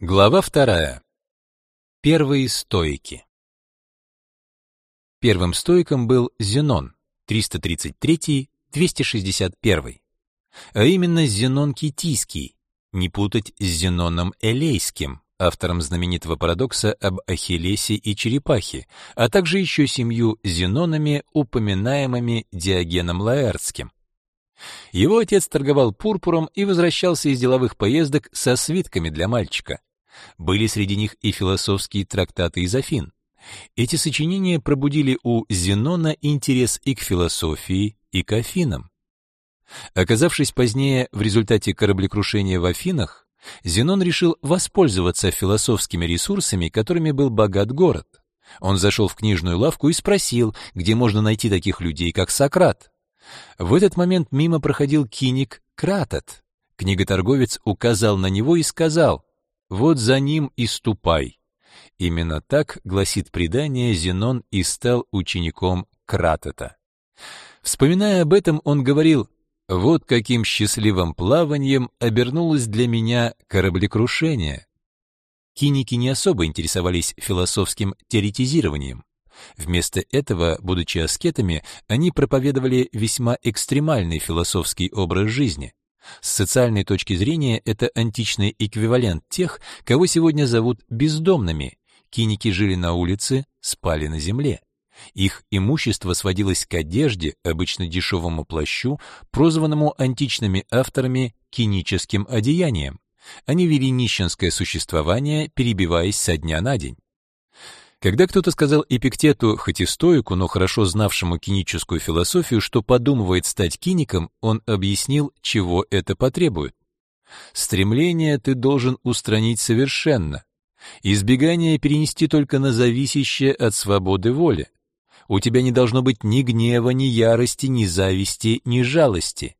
Глава вторая. Первые стоики. Первым стоиком был Зенон, 333-261, а именно Зенон Китийский, не путать с Зеноном Элейским, автором знаменитого парадокса об Ахиллесе и черепахе, а также еще семью Зенонами, упоминаемыми Диогеном Лаэртским. Его отец торговал пурпуром и возвращался из деловых поездок со свитками для мальчика. Были среди них и философские трактаты из Афин. Эти сочинения пробудили у Зенона интерес и к философии, и к Афинам. Оказавшись позднее в результате кораблекрушения в Афинах, Зенон решил воспользоваться философскими ресурсами, которыми был богат город. Он зашел в книжную лавку и спросил, где можно найти таких людей, как Сократ. В этот момент мимо проходил киник Кратот. Книготорговец указал на него и сказал, вот за ним и ступай. Именно так, гласит предание, Зенон и стал учеником Кратета. Вспоминая об этом, он говорил, вот каким счастливым плаванием обернулось для меня кораблекрушение. Киники не особо интересовались философским теоретизированием. Вместо этого, будучи аскетами, они проповедовали весьма экстремальный философский образ жизни. С социальной точки зрения это античный эквивалент тех, кого сегодня зовут бездомными. Киники жили на улице, спали на земле. Их имущество сводилось к одежде, обычно дешевому плащу, прозванному античными авторами киническим одеянием. Они вели нищенское существование, перебиваясь со дня на день. Когда кто-то сказал Эпиктету, хоть и стоику, но хорошо знавшему киническую философию, что подумывает стать киником, он объяснил, чего это потребует. Стремление ты должен устранить совершенно. Избегание перенести только на зависящее от свободы воли. У тебя не должно быть ни гнева, ни ярости, ни зависти, ни жалости.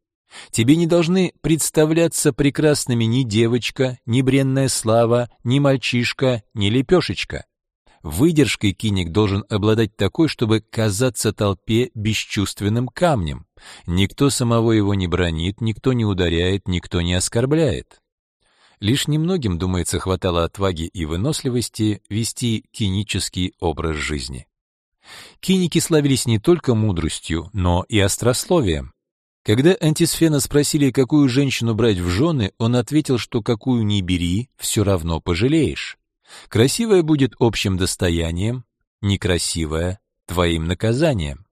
Тебе не должны представляться прекрасными ни девочка, ни бренная слава, ни мальчишка, ни лепешечка. Выдержкой киник должен обладать такой, чтобы казаться толпе бесчувственным камнем. Никто самого его не бронит, никто не ударяет, никто не оскорбляет. Лишь немногим, думается, хватало отваги и выносливости вести кинический образ жизни. Киники славились не только мудростью, но и острословием. Когда Антисфена спросили, какую женщину брать в жены, он ответил, что какую ни бери, все равно пожалеешь. Красивая будет общим достоянием, некрасивая — твоим наказанием.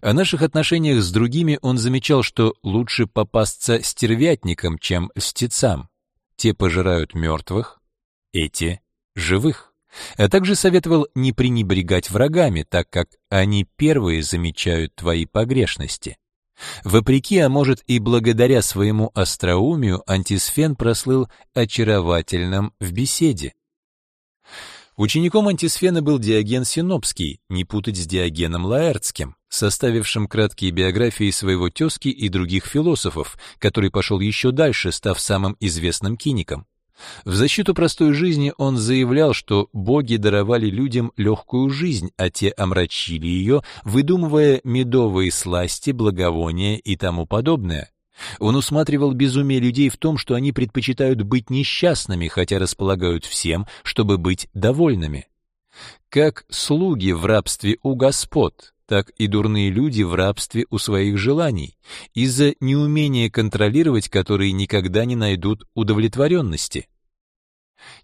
О наших отношениях с другими он замечал, что лучше попасться стервятникам, чем льстецам. Те пожирают мертвых, эти — живых. А также советовал не пренебрегать врагами, так как они первые замечают твои погрешности. Вопреки, а может и благодаря своему остроумию, антисфен прослыл очаровательным в беседе. Учеником антисфена был Диоген Синопский, не путать с Диогеном Лаэртским, составившим краткие биографии своего тезки и других философов, который пошел еще дальше, став самым известным киником. В защиту простой жизни он заявлял, что боги даровали людям легкую жизнь, а те омрачили ее, выдумывая медовые сласти, благовония и тому подобное. Он усматривал безумие людей в том, что они предпочитают быть несчастными, хотя располагают всем, чтобы быть довольными. Как слуги в рабстве у господ, так и дурные люди в рабстве у своих желаний, из-за неумения контролировать которые никогда не найдут удовлетворенности.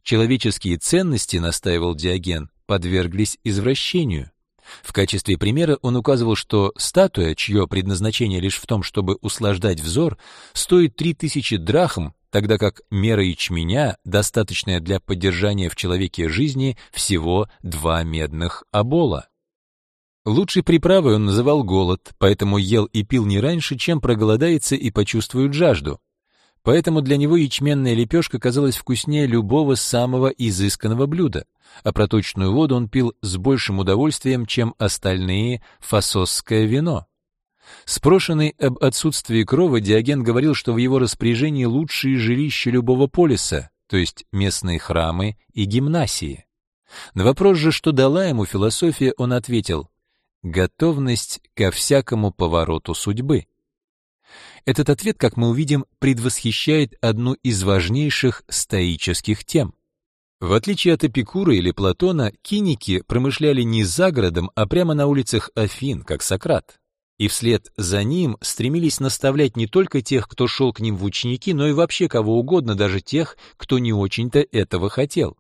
Человеческие ценности, настаивал Диоген, подверглись извращению. В качестве примера он указывал, что статуя, чье предназначение лишь в том, чтобы услаждать взор, стоит 3000 драхм, тогда как мера ячменя, достаточная для поддержания в человеке жизни, всего два медных обола. Лучшей приправой он называл голод, поэтому ел и пил не раньше, чем проголодается и почувствует жажду. Поэтому для него ячменная лепешка казалась вкуснее любого самого изысканного блюда — а проточную воду он пил с большим удовольствием, чем остальные фасосское вино. Спрошенный об отсутствии крова, Диоген говорил, что в его распоряжении лучшие жилища любого полиса, то есть местные храмы и гимнасии. На вопрос же, что дала ему философия, он ответил «готовность ко всякому повороту судьбы». Этот ответ, как мы увидим, предвосхищает одну из важнейших стоических тем. В отличие от Эпикура или Платона, киники промышляли не за городом, а прямо на улицах Афин, как Сократ. И вслед за ним стремились наставлять не только тех, кто шел к ним в ученики, но и вообще кого угодно, даже тех, кто не очень-то этого хотел.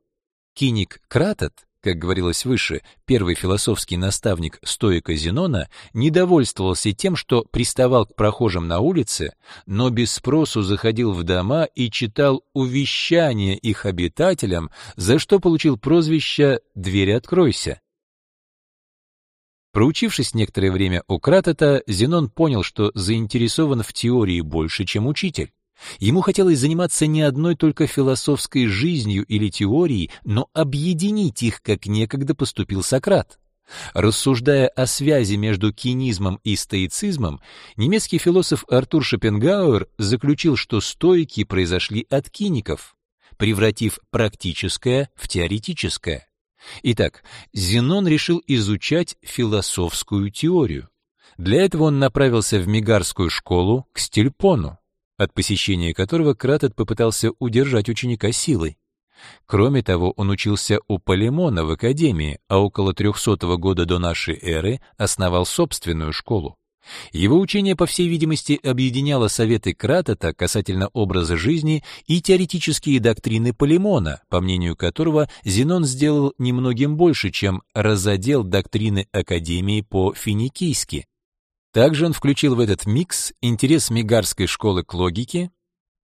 Киник Кратот как говорилось выше, первый философский наставник стоика Зенона недовольствовался тем, что приставал к прохожим на улице, но без спросу заходил в дома и читал увещания их обитателям, за что получил прозвище «Дверь откройся». Проучившись некоторое время у Кратота, Зенон понял, что заинтересован в теории больше, чем учитель. Ему хотелось заниматься не одной только философской жизнью или теорией, но объединить их, как некогда поступил Сократ. Рассуждая о связи между кинизмом и стоицизмом, немецкий философ Артур Шопенгауэр заключил, что стоики произошли от киников, превратив практическое в теоретическое. Итак, Зенон решил изучать философскую теорию. Для этого он направился в Мегарскую школу к Стильпону от посещения которого Кратот попытался удержать ученика силой. Кроме того, он учился у Полимона в академии, а около 300 года до нашей эры основал собственную школу. Его учение, по всей видимости, объединяло советы Кратота касательно образа жизни и теоретические доктрины Полимона, по мнению которого Зенон сделал немногим больше, чем разодел доктрины Академии по-финикийски. Также он включил в этот микс интерес Мегарской школы к логике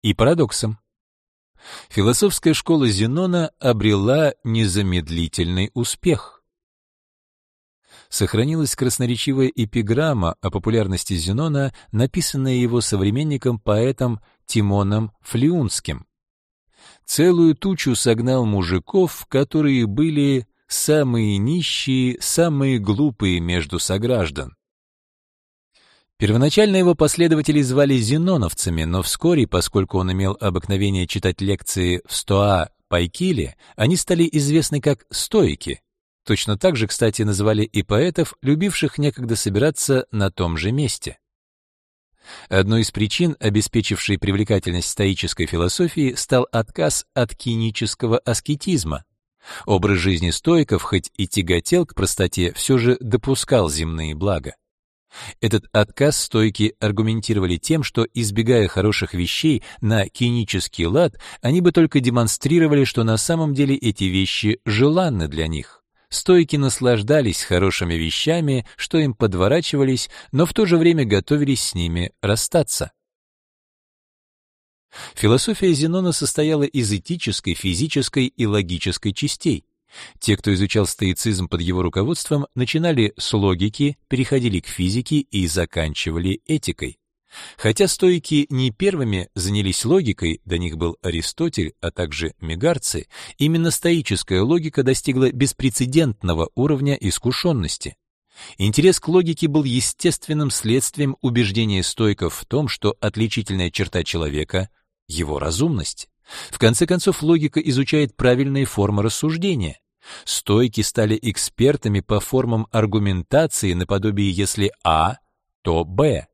и парадоксам. Философская школа Зенона обрела незамедлительный успех. Сохранилась красноречивая эпиграмма о популярности Зенона, написанная его современником поэтом Тимоном Флеунским. Целую тучу согнал мужиков, которые были самые нищие, самые глупые между сограждан. Первоначально его последователи звали зеноновцами, но вскоре, поскольку он имел обыкновение читать лекции в Стоа Пайкиле, они стали известны как стоики. Точно так же, кстати, называли и поэтов, любивших некогда собираться на том же месте. Одной из причин, обеспечившей привлекательность стоической философии, стал отказ от кинического аскетизма. Образ жизни стоиков, хоть и тяготел к простоте, все же допускал земные блага. Этот отказ стойки аргументировали тем, что, избегая хороших вещей на кинический лад, они бы только демонстрировали, что на самом деле эти вещи желанны для них. Стойки наслаждались хорошими вещами, что им подворачивались, но в то же время готовились с ними расстаться. Философия Зенона состояла из этической, физической и логической частей. Те, кто изучал стоицизм под его руководством, начинали с логики, переходили к физике и заканчивали этикой. Хотя стоики не первыми занялись логикой, до них был Аристотель, а также мегарцы, именно стоическая логика достигла беспрецедентного уровня искушенности. Интерес к логике был естественным следствием убеждения стоиков в том, что отличительная черта человека — его разумность. В конце концов, логика изучает правильные формы рассуждения. Стойки стали экспертами по формам аргументации наподобие если А, то Б,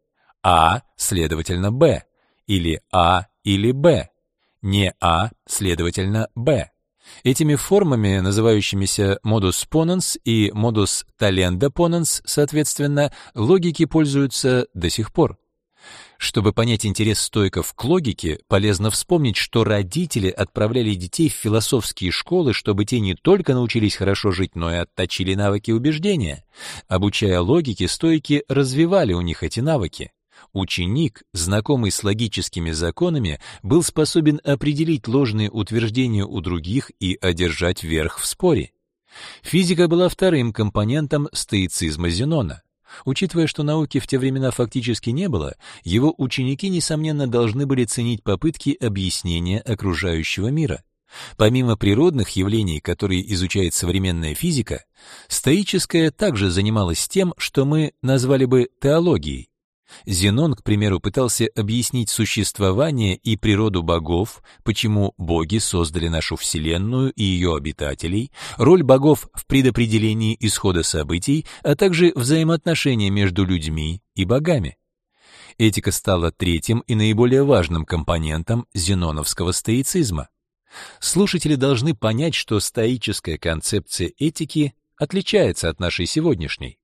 А, следовательно, Б, или А или Б, не А, следовательно, Б. Этими формами, называющимися modus ponens и modus talenda ponens, соответственно, логики пользуются до сих пор. Чтобы понять интерес стоиков к логике, полезно вспомнить, что родители отправляли детей в философские школы, чтобы те не только научились хорошо жить, но и отточили навыки убеждения. Обучая логике, стоики развивали у них эти навыки. Ученик, знакомый с логическими законами, был способен определить ложные утверждения у других и одержать верх в споре. Физика была вторым компонентом стоицизма Зенона. Учитывая, что науки в те времена фактически не было, его ученики, несомненно, должны были ценить попытки объяснения окружающего мира. Помимо природных явлений, которые изучает современная физика, стоическая также занималась тем, что мы назвали бы теологией. Зенон, к примеру, пытался объяснить существование и природу богов, почему боги создали нашу Вселенную и ее обитателей, роль богов в предопределении исхода событий, а также взаимоотношения между людьми и богами. Этика стала третьим и наиболее важным компонентом зеноновского стоицизма. Слушатели должны понять, что стоическая концепция этики отличается от нашей сегодняшней.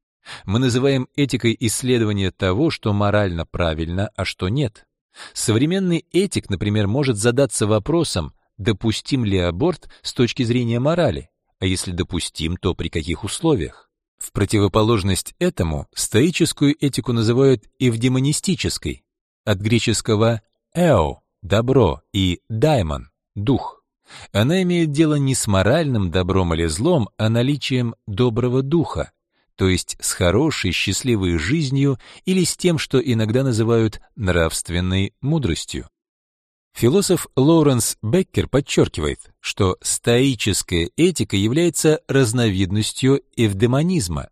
Мы называем этикой исследование того, что морально правильно, а что нет. Современный этик, например, может задаться вопросом, допустим ли аборт с точки зрения морали, а если допустим, то при каких условиях. В противоположность этому стоическую этику называют эвдемонистической, от греческого «эо» — добро и «даймон» — дух. Она имеет дело не с моральным добром или злом, а наличием доброго духа, то есть с хорошей, счастливой жизнью или с тем, что иногда называют нравственной мудростью. Философ Лоуренс Беккер подчеркивает, что стоическая этика является разновидностью эвдемонизма.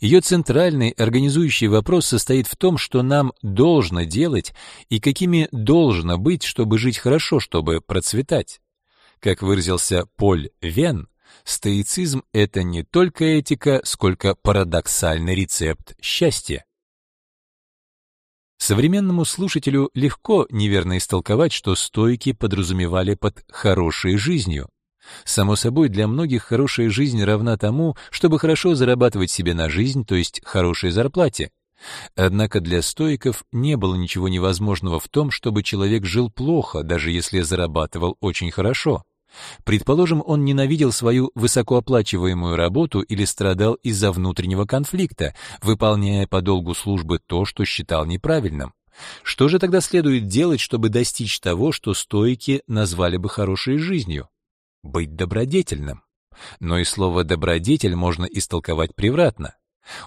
Ее центральный организующий вопрос состоит в том, что нам должно делать и какими должно быть, чтобы жить хорошо, чтобы процветать. Как выразился Поль Вен, стоицизм — это не только этика, сколько парадоксальный рецепт счастья. Современному слушателю легко неверно истолковать, что стойки подразумевали под «хорошей жизнью». Само собой, для многих хорошая жизнь равна тому, чтобы хорошо зарабатывать себе на жизнь, то есть хорошей зарплате. Однако для стоиков не было ничего невозможного в том, чтобы человек жил плохо, даже если зарабатывал очень хорошо. Предположим, он ненавидел свою высокооплачиваемую работу или страдал из-за внутреннего конфликта, выполняя по долгу службы то, что считал неправильным. Что же тогда следует делать, чтобы достичь того, что стоики назвали бы хорошей жизнью? Быть добродетельным. Но и слово «добродетель» можно истолковать превратно.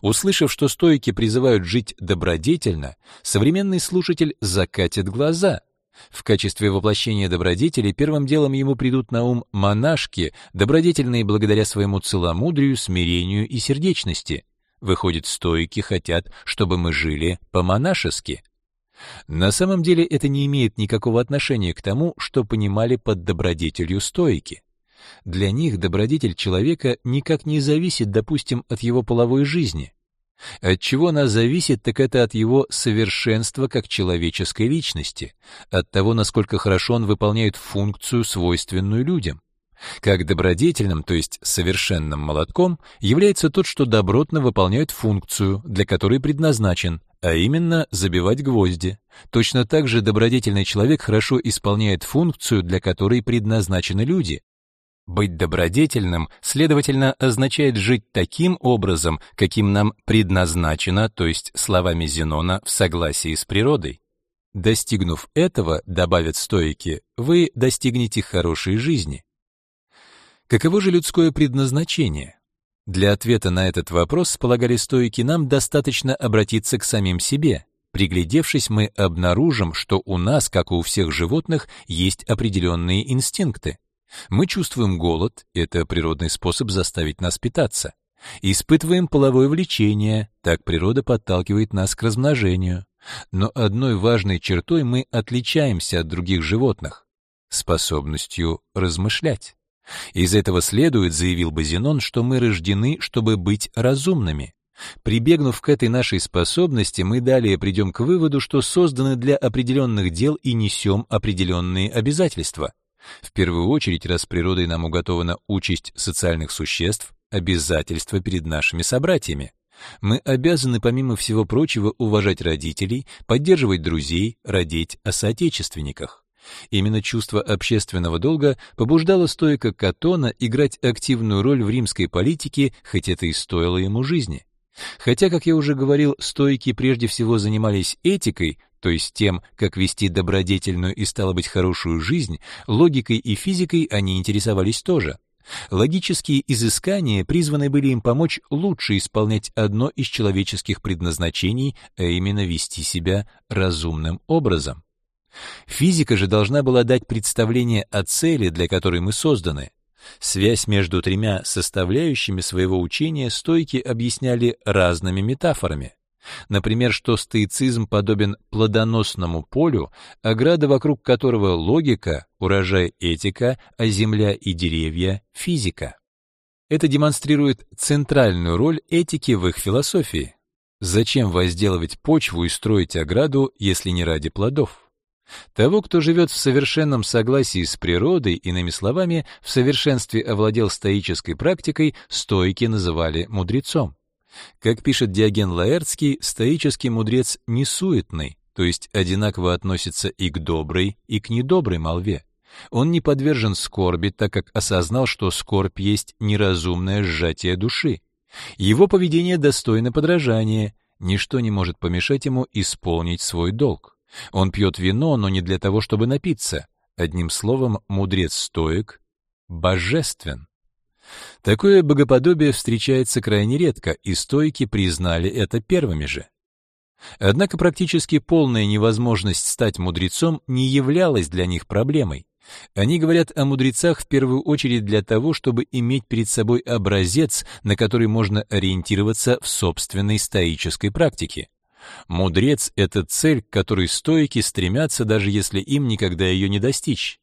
Услышав, что стоики призывают жить добродетельно, современный слушатель закатит глаза. В качестве воплощения добродетели первым делом ему придут на ум монашки, добродетельные благодаря своему целомудрию, смирению и сердечности. Выходит, стоики хотят, чтобы мы жили по-монашески. На самом деле это не имеет никакого отношения к тому, что понимали под добродетелью стоики. Для них добродетель человека никак не зависит, допустим, от его половой жизни. От чего она зависит, так это от его совершенства как человеческой личности, от того, насколько хорошо он выполняет функцию, свойственную людям. Как добродетельным, то есть совершенным молотком, является тот, что добротно выполняет функцию, для которой предназначен, а именно забивать гвозди. Точно так же добродетельный человек хорошо исполняет функцию, для которой предназначены люди, быть добродетельным, следовательно, означает жить таким образом, каким нам предназначено, то есть словами Зенона, в согласии с природой. Достигнув этого, добавят стоики, вы достигнете хорошей жизни. Каково же людское предназначение? Для ответа на этот вопрос, полагали стоики, нам достаточно обратиться к самим себе. Приглядевшись, мы обнаружим, что у нас, как и у всех животных, есть определенные инстинкты. Мы чувствуем голод, это природный способ заставить нас питаться. Испытываем половое влечение, так природа подталкивает нас к размножению. Но одной важной чертой мы отличаемся от других животных — способностью размышлять. Из этого следует, заявил Базинон, что мы рождены, чтобы быть разумными. Прибегнув к этой нашей способности, мы далее придем к выводу, что созданы для определенных дел и несем определенные обязательства. В первую очередь, раз природой нам уготована участь социальных существ, обязательства перед нашими собратьями. Мы обязаны, помимо всего прочего, уважать родителей, поддерживать друзей, родить о соотечественниках. Именно чувство общественного долга побуждало стоика Катона играть активную роль в римской политике, хоть это и стоило ему жизни. Хотя, как я уже говорил, стоики прежде всего занимались этикой, то есть тем, как вести добродетельную и стало быть хорошую жизнь, логикой и физикой они интересовались тоже. Логические изыскания призваны были им помочь лучше исполнять одно из человеческих предназначений, а именно вести себя разумным образом. Физика же должна была дать представление о цели, для которой мы созданы. Связь между тремя составляющими своего учения стойки объясняли разными метафорами. Например, что стоицизм подобен плодоносному полю, ограда вокруг которого логика, урожай этика, а земля и деревья — физика. Это демонстрирует центральную роль этики в их философии. Зачем возделывать почву и строить ограду, если не ради плодов? Того, кто живет в совершенном согласии с природой, иными словами, в совершенстве овладел стоической практикой, стоики называли мудрецом. Как пишет Диоген Лаэртский, стоический мудрец не суетный, то есть одинаково относится и к доброй, и к недоброй молве. Он не подвержен скорби, так как осознал, что скорбь есть неразумное сжатие души. Его поведение достойно подражания, ничто не может помешать ему исполнить свой долг. Он пьет вино, но не для того, чтобы напиться. Одним словом, мудрец-стоик божествен. Такое богоподобие встречается крайне редко, и стойки признали это первыми же. Однако практически полная невозможность стать мудрецом не являлась для них проблемой. Они говорят о мудрецах в первую очередь для того, чтобы иметь перед собой образец, на который можно ориентироваться в собственной стоической практике. Мудрец — это цель, к которой стоики стремятся, даже если им никогда ее не достичь.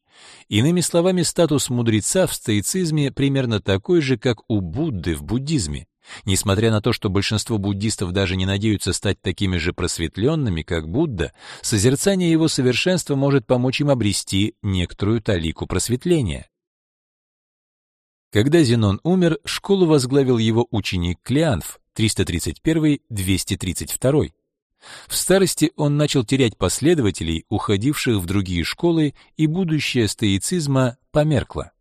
Иными словами, статус мудреца в стоицизме примерно такой же, как у Будды в буддизме. Несмотря на то, что большинство буддистов даже не надеются стать такими же просветленными, как Будда, созерцание его совершенства может помочь им обрести некоторую талику просветления. Когда Зенон умер, школу возглавил его ученик Клеанф 331-232. В старости он начал терять последователей, уходивших в другие школы, и будущее стоицизма померкло.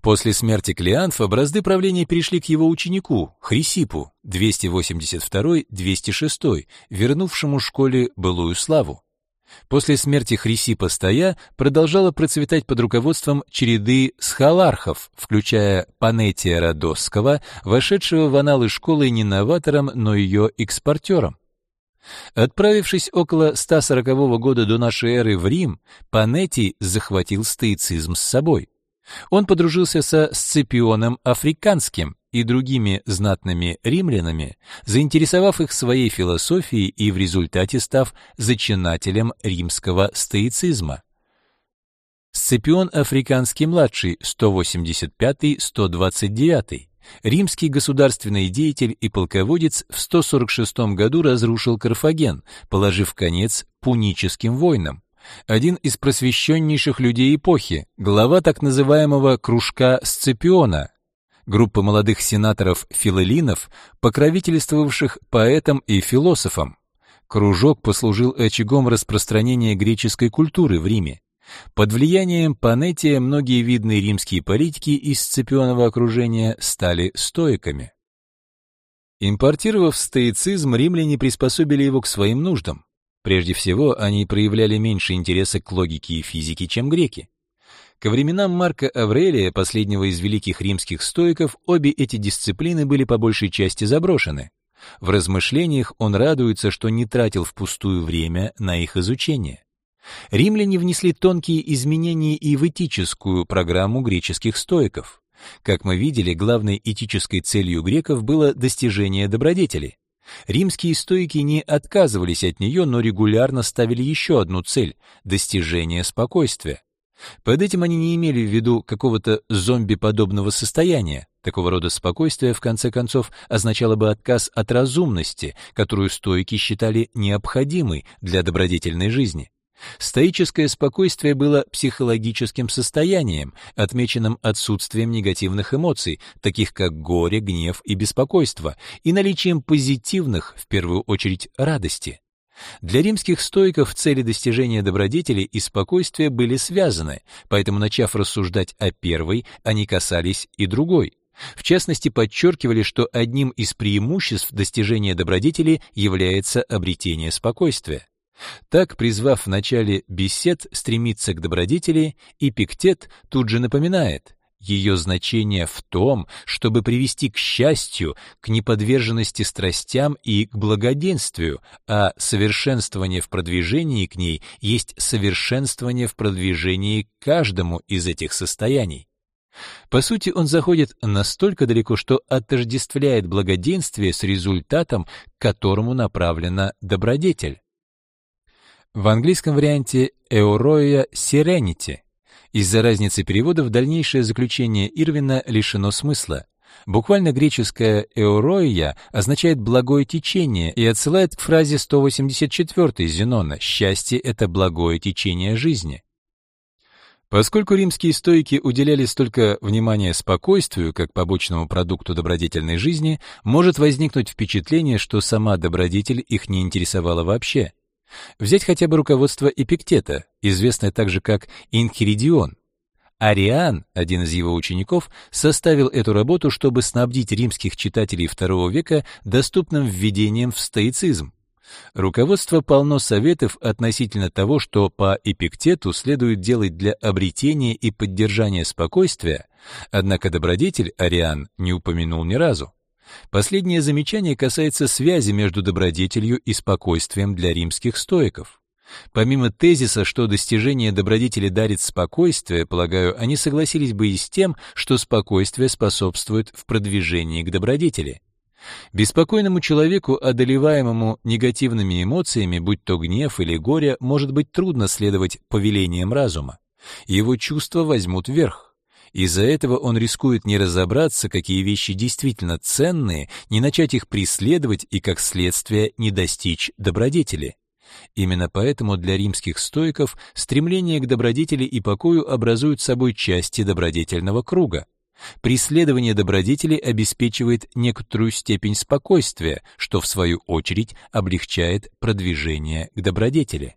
После смерти Клеанфа бразды правления перешли к его ученику, Хрисипу, 282-206, вернувшему школе былую славу. После смерти Хрисипа Стоя продолжала процветать под руководством череды схалархов, включая Панетия Родосского, вошедшего в аналы школы не новатором, но ее экспортером. Отправившись около 140 года до нашей эры в Рим, Панетий захватил стоицизм с собой. Он подружился со Сципионом Африканским и другими знатными римлянами, заинтересовав их своей философией и в результате став зачинателем римского стоицизма. Сципион Африканский-младший, 185-129, римский государственный деятель и полководец в 146 году разрушил Карфаген, положив конец пуническим войнам один из просвещеннейших людей эпохи, глава так называемого кружка Сципиона, группа молодых сенаторов-филолинов, покровительствовавших поэтам и философам. Кружок послужил очагом распространения греческой культуры в Риме. Под влиянием Панетия многие видные римские политики из Сципионова окружения стали стоиками. Импортировав стоицизм, римляне приспособили его к своим нуждам. Прежде всего, они проявляли меньше интереса к логике и физике, чем греки. Ко временам Марка Аврелия, последнего из великих римских стоиков, обе эти дисциплины были по большей части заброшены. В размышлениях он радуется, что не тратил впустую время на их изучение. Римляне внесли тонкие изменения и в этическую программу греческих стоиков. Как мы видели, главной этической целью греков было достижение добродетели. Римские стоики не отказывались от нее, но регулярно ставили еще одну цель — достижение спокойствия. Под этим они не имели в виду какого-то зомби-подобного состояния. Такого рода спокойствие, в конце концов, означало бы отказ от разумности, которую стойки считали необходимой для добродетельной жизни. Стоическое спокойствие было психологическим состоянием, отмеченным отсутствием негативных эмоций, таких как горе, гнев и беспокойство, и наличием позитивных, в первую очередь, радости. Для римских стоиков цели достижения добродетели и спокойствия были связаны, поэтому, начав рассуждать о первой, они касались и другой. В частности, подчеркивали, что одним из преимуществ достижения добродетели является обретение спокойствия. Так, призвав в начале бесед стремиться к добродетели, Эпиктет тут же напоминает, ее значение в том, чтобы привести к счастью, к неподверженности страстям и к благоденствию, а совершенствование в продвижении к ней есть совершенствование в продвижении к каждому из этих состояний. По сути, он заходит настолько далеко, что отождествляет благоденствие с результатом, к которому направлена добродетель. В английском варианте «Euroia Serenity». Из-за разницы переводов дальнейшее заключение Ирвина лишено смысла. Буквально греческое «эуроия» означает «благое течение» и отсылает к фразе 184 Зенона «счастье — это благое течение жизни». Поскольку римские стоики уделяли столько внимания спокойствию как побочному продукту добродетельной жизни, может возникнуть впечатление, что сама добродетель их не интересовала вообще. Взять хотя бы руководство Эпиктета, известное также как Инхиридион. Ариан, один из его учеников, составил эту работу, чтобы снабдить римских читателей II века доступным введением в стоицизм. Руководство полно советов относительно того, что по Эпиктету следует делать для обретения и поддержания спокойствия, однако добродетель Ариан не упомянул ни разу. Последнее замечание касается связи между добродетелью и спокойствием для римских стоиков. Помимо тезиса, что достижение добродетели дарит спокойствие, полагаю, они согласились бы и с тем, что спокойствие способствует в продвижении к добродетели. Беспокойному человеку, одолеваемому негативными эмоциями, будь то гнев или горе, может быть трудно следовать повелениям разума. Его чувства возьмут верх. Из-за этого он рискует не разобраться, какие вещи действительно ценные, не начать их преследовать и, как следствие, не достичь добродетели. Именно поэтому для римских стоиков стремление к добродетели и покою образуют собой части добродетельного круга. Преследование добродетели обеспечивает некоторую степень спокойствия, что в свою очередь облегчает продвижение к добродетели.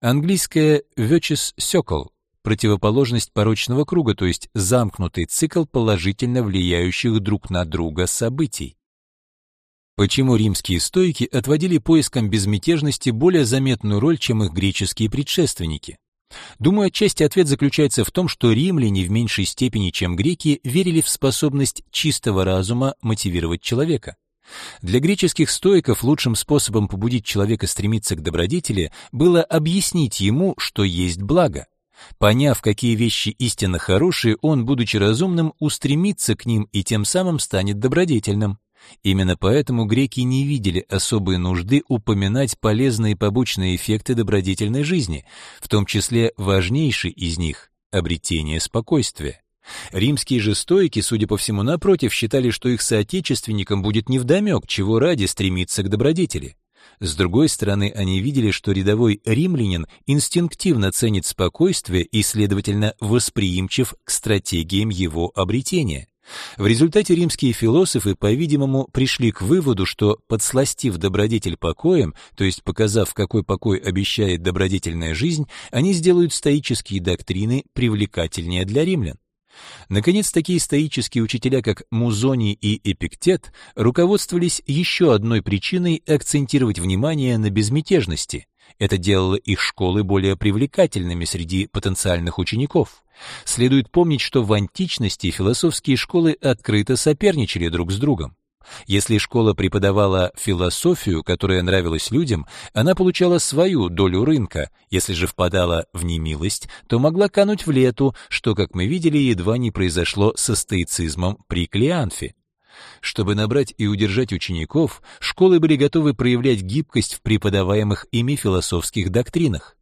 Английское virtuous circle противоположность порочного круга, то есть замкнутый цикл положительно влияющих друг на друга событий. Почему римские стоики отводили поискам безмятежности более заметную роль, чем их греческие предшественники? Думаю, отчасти ответ заключается в том, что римляне в меньшей степени, чем греки, верили в способность чистого разума мотивировать человека. Для греческих стоиков лучшим способом побудить человека стремиться к добродетели было объяснить ему, что есть благо. Поняв, какие вещи истинно хорошие, он, будучи разумным, устремится к ним и тем самым станет добродетельным. Именно поэтому греки не видели особой нужды упоминать полезные побочные эффекты добродетельной жизни, в том числе важнейший из них — обретение спокойствия. Римские же стоики, судя по всему, напротив, считали, что их соотечественникам будет невдомек, чего ради стремиться к добродетели. С другой стороны, они видели, что рядовой римлянин инстинктивно ценит спокойствие и, следовательно, восприимчив к стратегиям его обретения. В результате римские философы, по-видимому, пришли к выводу, что, подсластив добродетель покоем, то есть показав, какой покой обещает добродетельная жизнь, они сделают стоические доктрины привлекательнее для римлян. Наконец, такие стоические учителя, как Музоний и Эпиктет, руководствовались еще одной причиной акцентировать внимание на безмятежности. Это делало их школы более привлекательными среди потенциальных учеников. Следует помнить, что в античности философские школы открыто соперничали друг с другом. Если школа преподавала философию, которая нравилась людям, она получала свою долю рынка. Если же впадала в немилость, то могла кануть в лету, что, как мы видели, едва не произошло со стоицизмом при Клеанфе. Чтобы набрать и удержать учеников, школы были готовы проявлять гибкость в преподаваемых ими философских доктринах.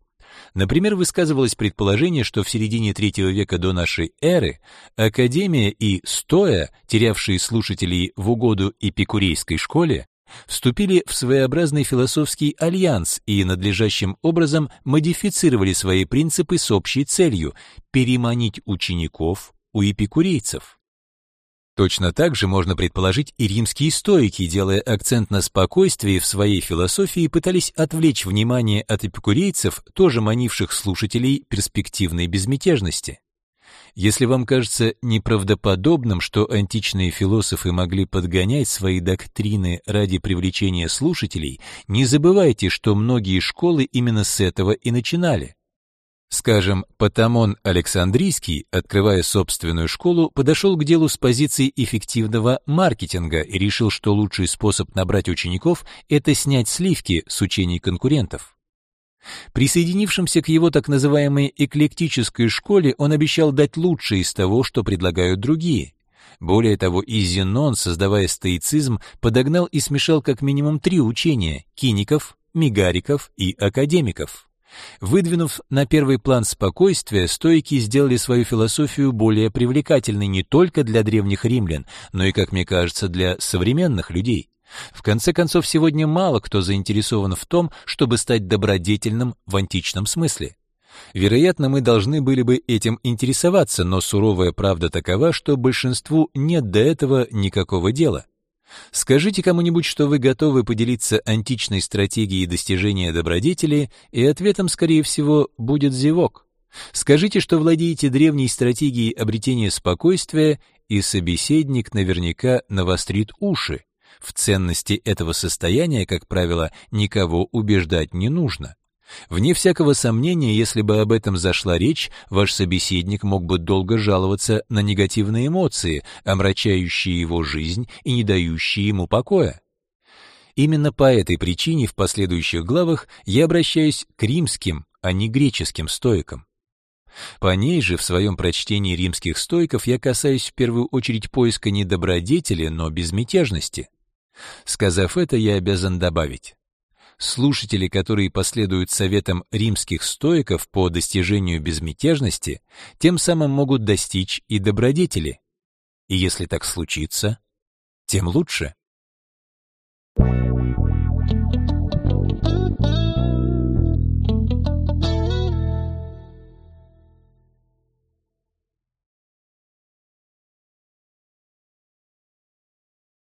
Например, высказывалось предположение, что в середине третьего века до нашей эры Академия и Стоя, терявшие слушателей в угоду эпикурейской школе, вступили в своеобразный философский альянс и надлежащим образом модифицировали свои принципы с общей целью переманить учеников у эпикурейцев. Точно так же можно предположить и римские стоики, делая акцент на спокойствии в своей философии, пытались отвлечь внимание от эпикурейцев, тоже манивших слушателей перспективной безмятежности. Если вам кажется неправдоподобным, что античные философы могли подгонять свои доктрины ради привлечения слушателей, не забывайте, что многие школы именно с этого и начинали. Скажем, Патамон Александрийский, открывая собственную школу, подошел к делу с позиции эффективного маркетинга и решил, что лучший способ набрать учеников — это снять сливки с учений конкурентов. Присоединившимся к его так называемой эклектической школе он обещал дать лучшее из того, что предлагают другие. Более того, и Зенон, создавая стоицизм, подогнал и смешал как минимум три учения — киников, мегариков и академиков. Выдвинув на первый план спокойствие, стоики сделали свою философию более привлекательной не только для древних римлян, но и, как мне кажется, для современных людей. В конце концов, сегодня мало кто заинтересован в том, чтобы стать добродетельным в античном смысле. Вероятно, мы должны были бы этим интересоваться, но суровая правда такова, что большинству нет до этого никакого дела. Скажите кому-нибудь, что вы готовы поделиться античной стратегией достижения добродетели, и ответом, скорее всего, будет зевок. Скажите, что владеете древней стратегией обретения спокойствия, и собеседник наверняка навострит уши. В ценности этого состояния, как правило, никого убеждать не нужно. Вне всякого сомнения, если бы об этом зашла речь, ваш собеседник мог бы долго жаловаться на негативные эмоции, омрачающие его жизнь и не дающие ему покоя. Именно по этой причине в последующих главах я обращаюсь к римским, а не греческим стоикам. По ней же в своем прочтении римских стоиков я касаюсь в первую очередь поиска не добродетели, но безмятежности. Сказав это, я обязан добавить. Слушатели, которые последуют советам римских стоиков по достижению безмятежности, тем самым могут достичь и добродетели. И если так случится, тем лучше.